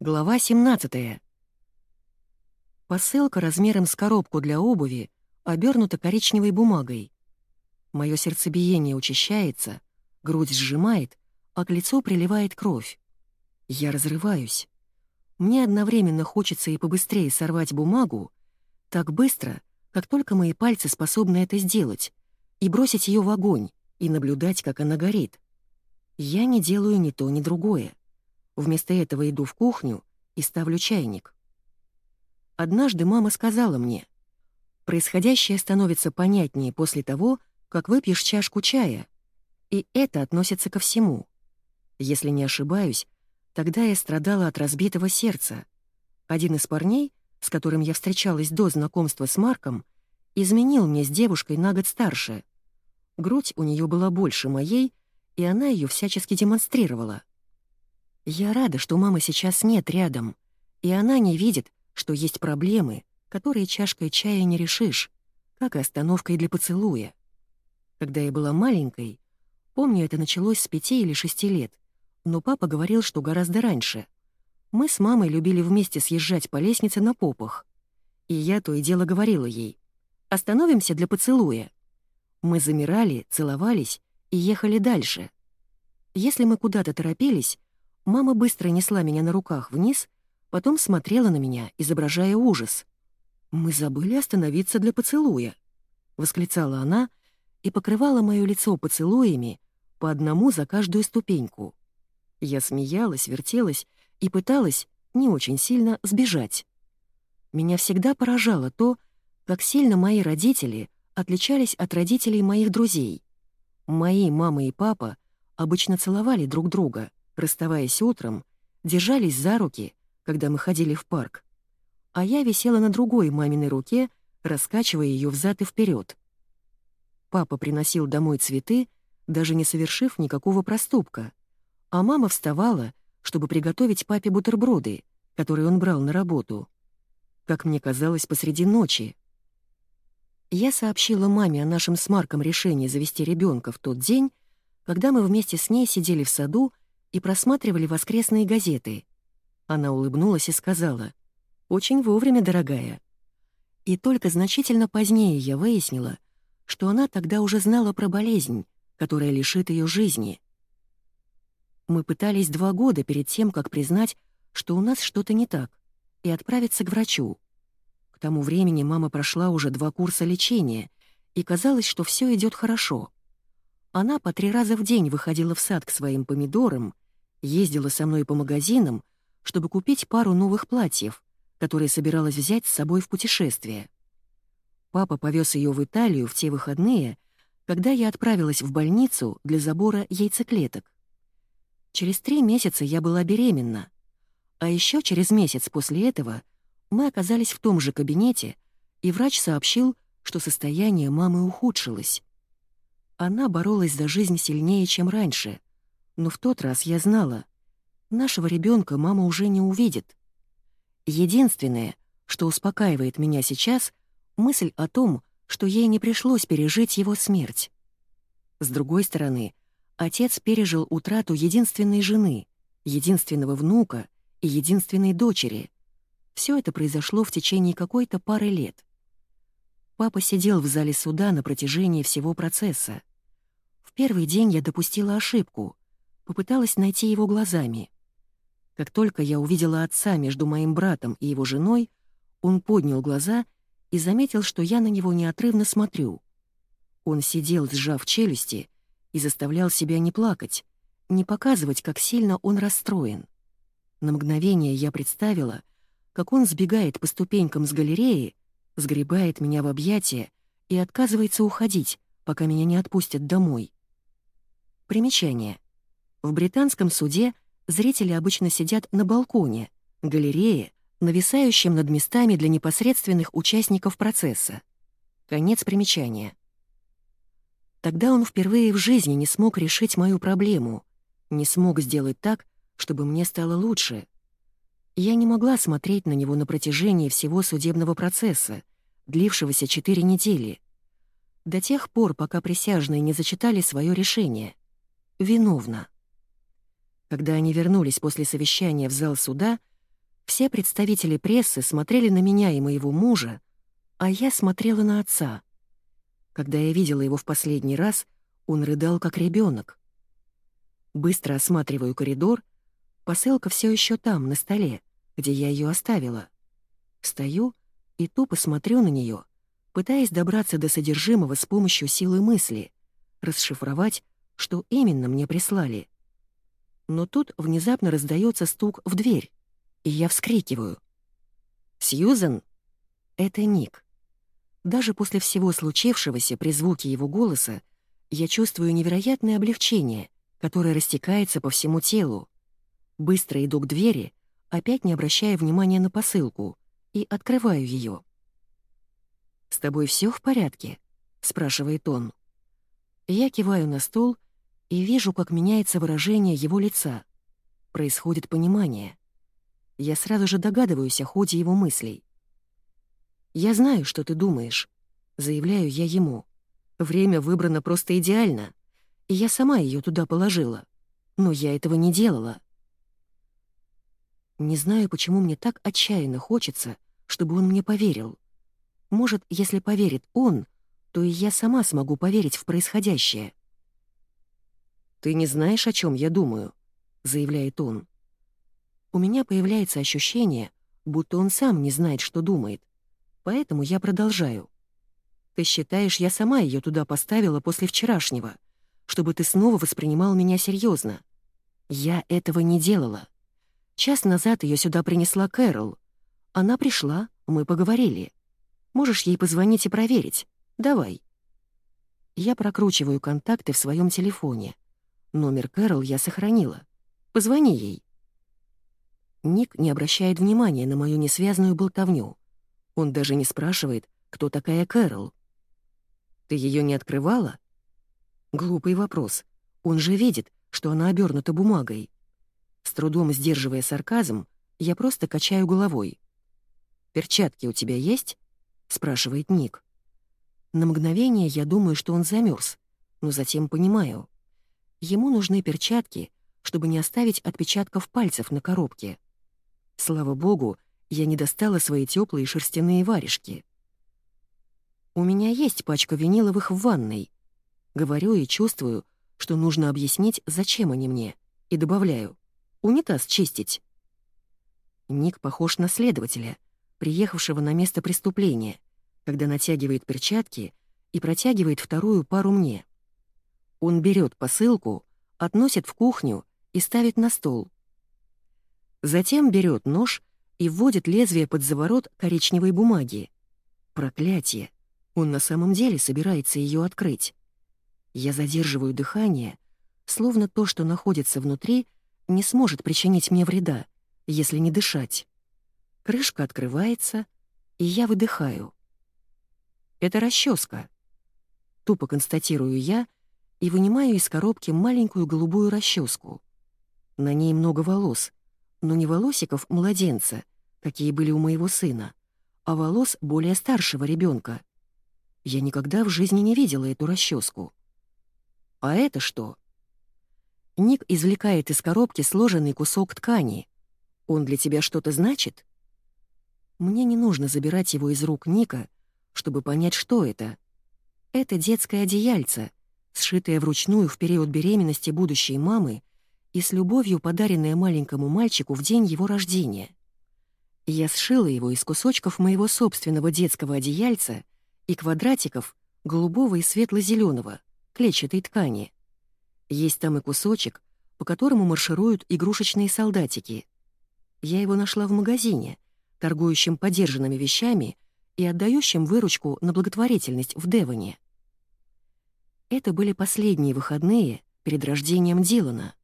Глава 17. Посылка размером с коробку для обуви обернута коричневой бумагой. Мое сердцебиение учащается, грудь сжимает, а к лицу приливает кровь. Я разрываюсь. Мне одновременно хочется и побыстрее сорвать бумагу, так быстро, как только мои пальцы способны это сделать, и бросить ее в огонь, и наблюдать, как она горит. Я не делаю ни то, ни другое. Вместо этого иду в кухню и ставлю чайник. Однажды мама сказала мне, «Происходящее становится понятнее после того, как выпьешь чашку чая, и это относится ко всему. Если не ошибаюсь, тогда я страдала от разбитого сердца. Один из парней, с которым я встречалась до знакомства с Марком, изменил мне с девушкой на год старше. Грудь у нее была больше моей, и она ее всячески демонстрировала. Я рада, что мамы сейчас нет рядом, и она не видит, что есть проблемы, которые чашкой чая не решишь, как и остановкой для поцелуя. Когда я была маленькой, помню, это началось с пяти или шести лет, но папа говорил, что гораздо раньше. Мы с мамой любили вместе съезжать по лестнице на попах. И я то и дело говорила ей «Остановимся для поцелуя». Мы замирали, целовались и ехали дальше. Если мы куда-то торопились, Мама быстро несла меня на руках вниз, потом смотрела на меня, изображая ужас. «Мы забыли остановиться для поцелуя», — восклицала она и покрывала моё лицо поцелуями по одному за каждую ступеньку. Я смеялась, вертелась и пыталась, не очень сильно, сбежать. Меня всегда поражало то, как сильно мои родители отличались от родителей моих друзей. Мои мама и папа обычно целовали друг друга — расставаясь утром, держались за руки, когда мы ходили в парк. А я висела на другой маминой руке, раскачивая ее взад и вперед. Папа приносил домой цветы, даже не совершив никакого проступка, а мама вставала, чтобы приготовить папе бутерброды, которые он брал на работу. Как мне казалось, посреди ночи. Я сообщила маме о нашем с Марком решении завести ребенка в тот день, когда мы вместе с ней сидели в саду и просматривали воскресные газеты. Она улыбнулась и сказала, «Очень вовремя, дорогая». И только значительно позднее я выяснила, что она тогда уже знала про болезнь, которая лишит ее жизни. Мы пытались два года перед тем, как признать, что у нас что-то не так, и отправиться к врачу. К тому времени мама прошла уже два курса лечения, и казалось, что все идет хорошо. Она по три раза в день выходила в сад к своим помидорам ездила со мной по магазинам, чтобы купить пару новых платьев, которые собиралась взять с собой в путешествие. Папа повез ее в Италию в те выходные, когда я отправилась в больницу для забора яйцеклеток. Через три месяца я была беременна, а еще через месяц после этого мы оказались в том же кабинете, и врач сообщил, что состояние мамы ухудшилось. Она боролась за жизнь сильнее, чем раньше, но в тот раз я знала, нашего ребенка мама уже не увидит. Единственное, что успокаивает меня сейчас, мысль о том, что ей не пришлось пережить его смерть. С другой стороны, отец пережил утрату единственной жены, единственного внука и единственной дочери. Все это произошло в течение какой-то пары лет. Папа сидел в зале суда на протяжении всего процесса. В первый день я допустила ошибку — попыталась найти его глазами. Как только я увидела отца между моим братом и его женой, он поднял глаза и заметил, что я на него неотрывно смотрю. Он сидел, сжав челюсти, и заставлял себя не плакать, не показывать, как сильно он расстроен. На мгновение я представила, как он сбегает по ступенькам с галереи, сгребает меня в объятия и отказывается уходить, пока меня не отпустят домой. Примечание. В британском суде зрители обычно сидят на балконе, галерее, нависающем над местами для непосредственных участников процесса. Конец примечания. Тогда он впервые в жизни не смог решить мою проблему, не смог сделать так, чтобы мне стало лучше. Я не могла смотреть на него на протяжении всего судебного процесса, длившегося четыре недели. До тех пор, пока присяжные не зачитали свое решение. Виновна. Когда они вернулись после совещания в зал суда, Все представители прессы смотрели на меня и моего мужа, а я смотрела на отца. Когда я видела его в последний раз, он рыдал как ребенок. Быстро осматриваю коридор, посылка все еще там, на столе, где я ее оставила. Стою и тупо смотрю на нее, пытаясь добраться до содержимого с помощью силы мысли, расшифровать, что именно мне прислали. Но тут внезапно раздается стук в дверь, и я вскрикиваю. «Сьюзен?» Это Ник. Даже после всего случившегося при звуке его голоса я чувствую невероятное облегчение, которое растекается по всему телу. Быстро иду к двери, опять не обращая внимания на посылку, и открываю ее. «С тобой все в порядке?» — спрашивает он. Я киваю на стол и вижу, как меняется выражение его лица. Происходит понимание. Я сразу же догадываюсь о ходе его мыслей. «Я знаю, что ты думаешь», — заявляю я ему. «Время выбрано просто идеально, и я сама ее туда положила. Но я этого не делала». Не знаю, почему мне так отчаянно хочется, чтобы он мне поверил. Может, если поверит он, то и я сама смогу поверить в происходящее. «Ты не знаешь, о чем я думаю», — заявляет он. У меня появляется ощущение, будто он сам не знает, что думает. Поэтому я продолжаю. Ты считаешь, я сама ее туда поставила после вчерашнего, чтобы ты снова воспринимал меня серьезно. Я этого не делала. Час назад ее сюда принесла Кэрол. Она пришла, мы поговорили. Можешь ей позвонить и проверить. Давай. Я прокручиваю контакты в своем телефоне. Номер Кэрол я сохранила. Позвони ей. Ник не обращает внимания на мою несвязную болтовню. Он даже не спрашивает, кто такая Кэрол. «Ты ее не открывала?» Глупый вопрос. Он же видит, что она обернута бумагой. С трудом сдерживая сарказм, я просто качаю головой. «Перчатки у тебя есть?» — спрашивает Ник. На мгновение я думаю, что он замерз, но затем понимаю. Ему нужны перчатки, чтобы не оставить отпечатков пальцев на коробке. Слава богу, я не достала свои теплые шерстяные варежки. «У меня есть пачка виниловых в ванной». Говорю и чувствую, что нужно объяснить, зачем они мне, и добавляю «унитаз чистить». Ник похож на следователя, приехавшего на место преступления, когда натягивает перчатки и протягивает вторую пару мне. Он берет посылку, относит в кухню и ставит на стол. Затем берет нож и вводит лезвие под заворот коричневой бумаги. Проклятие! Он на самом деле собирается ее открыть. Я задерживаю дыхание, словно то, что находится внутри, не сможет причинить мне вреда, если не дышать. Крышка открывается, и я выдыхаю. Это расческа. Тупо констатирую я и вынимаю из коробки маленькую голубую расческу. На ней много волос — но не волосиков младенца, какие были у моего сына, а волос более старшего ребенка. Я никогда в жизни не видела эту расческу. А это что? Ник извлекает из коробки сложенный кусок ткани. Он для тебя что-то значит? Мне не нужно забирать его из рук Ника, чтобы понять, что это. Это детское одеяльце, сшитое вручную в период беременности будущей мамы и с любовью подаренное маленькому мальчику в день его рождения. Я сшила его из кусочков моего собственного детского одеяльца и квадратиков голубого и светло-зеленого, клетчатой ткани. Есть там и кусочек, по которому маршируют игрушечные солдатики. Я его нашла в магазине, торгующем подержанными вещами и отдающим выручку на благотворительность в Девоне. Это были последние выходные перед рождением Дилана.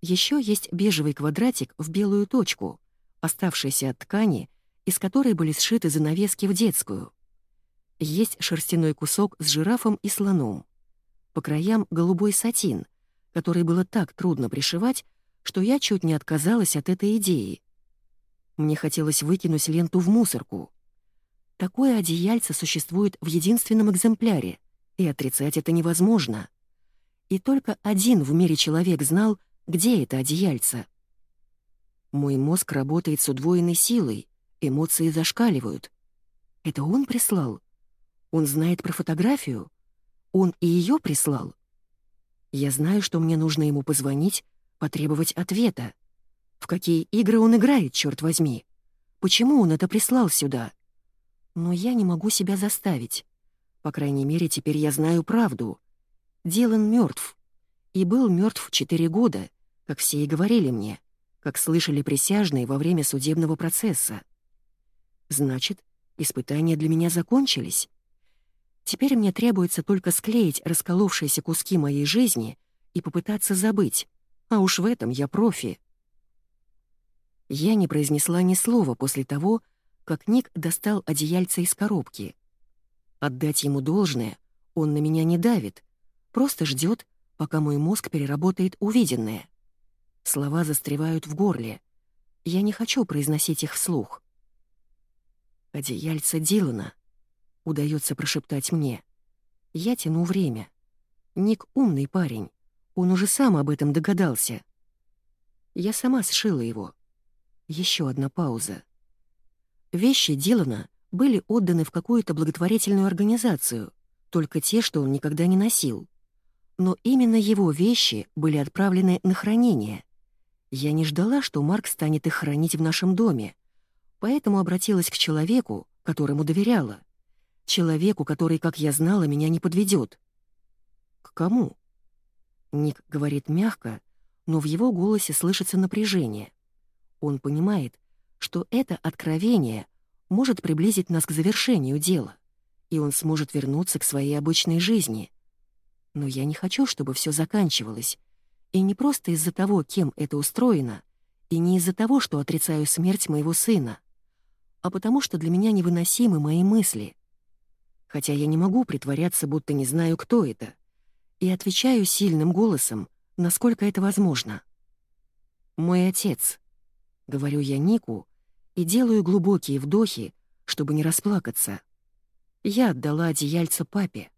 Еще есть бежевый квадратик в белую точку, оставшийся от ткани, из которой были сшиты занавески в детскую. Есть шерстяной кусок с жирафом и слоном. По краям голубой сатин, который было так трудно пришивать, что я чуть не отказалась от этой идеи. Мне хотелось выкинуть ленту в мусорку. Такое одеяльце существует в единственном экземпляре, и отрицать это невозможно. И только один в мире человек знал, где это одеяльце? Мой мозг работает с удвоенной силой, эмоции зашкаливают. Это он прислал? Он знает про фотографию? Он и ее прислал? Я знаю, что мне нужно ему позвонить, потребовать ответа. В какие игры он играет, черт возьми? Почему он это прислал сюда? Но я не могу себя заставить. По крайней мере, теперь я знаю правду. Дилан мертв. И был мертв четыре года, как все и говорили мне, как слышали присяжные во время судебного процесса. Значит, испытания для меня закончились. Теперь мне требуется только склеить расколовшиеся куски моей жизни и попытаться забыть, а уж в этом я профи. Я не произнесла ни слова после того, как Ник достал одеяльце из коробки. Отдать ему должное, он на меня не давит, просто ждет, пока мой мозг переработает увиденное. Слова застревают в горле. Я не хочу произносить их вслух. «Одеяльце Дилана», — удается прошептать мне. Я тяну время. Ник умный парень. Он уже сам об этом догадался. Я сама сшила его. Еще одна пауза. Вещи Дилана были отданы в какую-то благотворительную организацию, только те, что он никогда не носил. Но именно его вещи были отправлены на хранение. Я не ждала, что Марк станет их хранить в нашем доме, поэтому обратилась к человеку, которому доверяла. Человеку, который, как я знала, меня не подведет. К кому? Ник говорит мягко, но в его голосе слышится напряжение. Он понимает, что это откровение может приблизить нас к завершению дела, и он сможет вернуться к своей обычной жизни. Но я не хочу, чтобы все заканчивалось, и не просто из-за того, кем это устроено, и не из-за того, что отрицаю смерть моего сына, а потому что для меня невыносимы мои мысли. Хотя я не могу притворяться, будто не знаю, кто это, и отвечаю сильным голосом, насколько это возможно. «Мой отец», — говорю я Нику, и делаю глубокие вдохи, чтобы не расплакаться. Я отдала одеяльце папе.